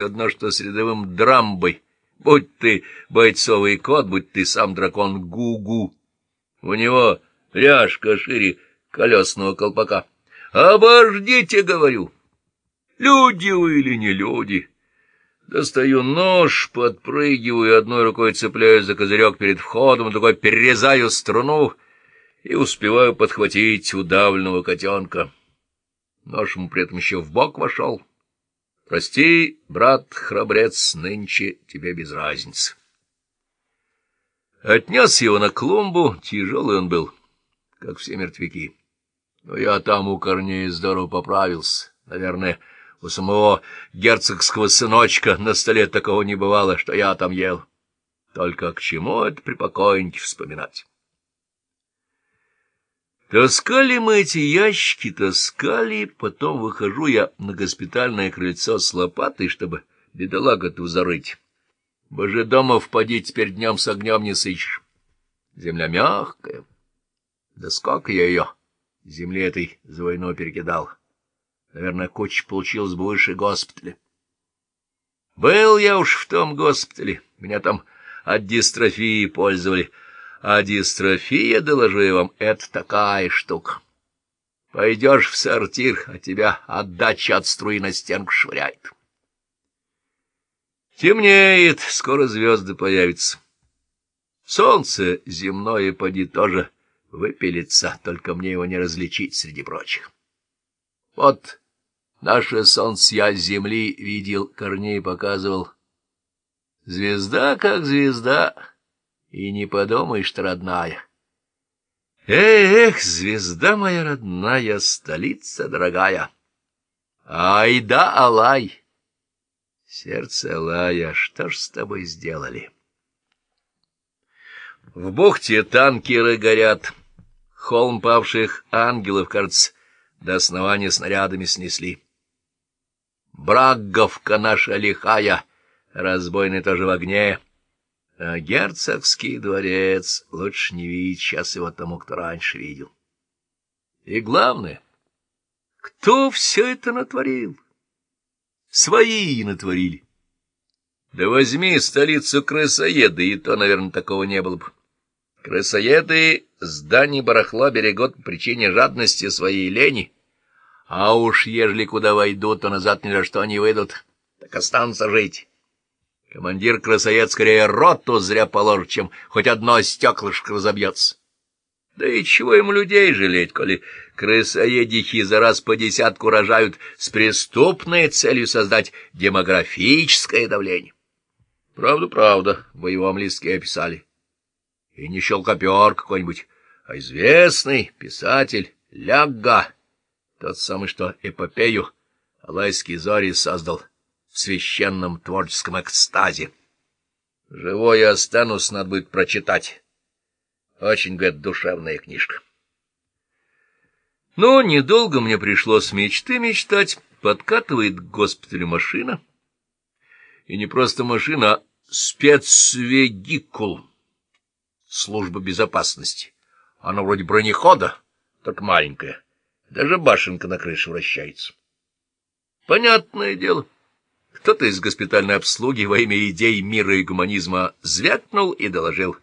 одно что с рядовым драмбой. Будь ты бойцовый кот, будь ты сам дракон Гу-Гу. У него ряжка шире колесного колпака. Обождите, говорю. Люди вы или не люди? Достаю нож, подпрыгиваю, одной рукой цепляюсь за козырек перед входом, другой перерезаю струну и успеваю подхватить удавленного котенка. Нож ему при этом еще в бок вошел. Прости, брат-храбрец, нынче тебе без разницы. Отнес его на клумбу, тяжелый он был, как все мертвяки. Но я там у корней здорово поправился. Наверное, у самого герцогского сыночка на столе такого не бывало, что я там ел. Только к чему это при вспоминать? Таскали мы эти ящики, таскали, потом выхожу я на госпитальное крыльцо с лопатой, чтобы бедолагу-то зарыть. Боже, дома впади, теперь днем с огнем не сыщешь. Земля мягкая. Да сколько я ее земли этой за войну перекидал. Наверное, куча получилась бы выше госпиталя. Был я уж в том госпитале, меня там от дистрофии пользовали — а дистрофия, доложу я вам, это такая штука. Пойдешь в сортир, а тебя отдача от струи на стенку швыряет. Темнеет, скоро звезды появятся. Солнце земное поди тоже выпилится, только мне его не различить среди прочих. Вот наше солнце я земли видел, Корней показывал. Звезда как звезда и не подумаешь, что родная. Эх, звезда моя родная, столица дорогая! Ай да, Алай! Сердце Алая, что ж с тобой сделали? В бухте танкеры горят, холм павших ангелов, кажется, до основания снарядами снесли. Браговка наша лихая, разбойный тоже в огне, а герцогский дворец лучше не видеть сейчас его тому, кто раньше видел. И главное, кто все это натворил? Свои натворили. Да возьми столицу крысоеды, и то, наверное, такого не было бы. Крысоеды зданий барахла берегут по причине жадности своей лени, а уж ежели куда войдут, то назад ни за что не выйдут, так останутся жить. Командир красоед скорее роту зря положит, чем хоть одно стеклышко разобьется. Да и чего им людей жалеть, коли крысоедихи за раз по десятку рожают с преступной целью создать демографическое давление? Правда, правда, в боевом листке описали. И не щелкопер какой-нибудь, а известный писатель Лягга, тот самый, что эпопею Алайский Зори создал — в священном творческом экстазе. Живой останусь, надо будет прочитать. Очень, говорит, душевная книжка. Но недолго мне пришлось мечты мечтать. Подкатывает к госпиталю машина. И не просто машина, а спецвегикул. Служба безопасности. Она вроде бронехода, только маленькая. Даже башенка на крыше вращается. Понятное дело. Кто-то из госпитальной обслуги во имя идей мира и гуманизма звякнул и доложил,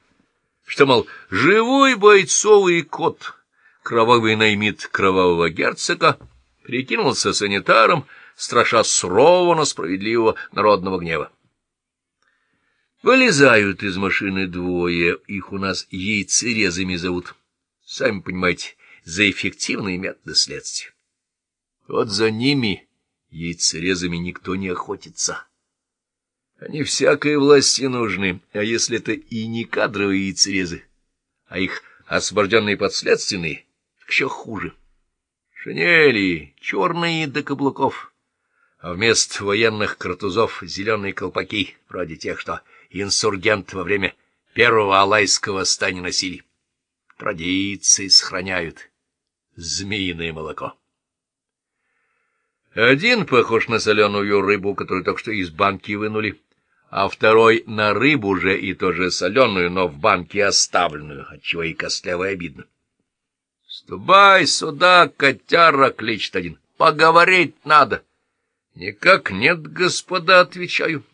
что, мол, живой бойцовый кот, кровавый наймит кровавого герцога, прикинулся санитаром, страша сурового, справедливого народного гнева. Вылезают из машины двое, их у нас яйцерезами зовут. Сами понимаете, за эффективные методы следствия. Вот за ними яйцерезами никто не охотится. Они всякой власти нужны, а если это и не кадровые яйцерезы, а их освобожденные подследственные, так еще хуже. Шинели черные до каблуков, а вместо военных картузов зеленые колпаки, вроде тех, что инсургент во время первого алайского восстания носили. Традиции сохраняют змеиное молоко. Один похож на соленую рыбу, которую только что из банки вынули, а второй на рыбу же и тоже соленую, но в банке оставленную, отчего и костлявой обидно. — Ступай сюда, котяра! — кличет один. — Поговорить надо. Никак нет, господа, отвечаю.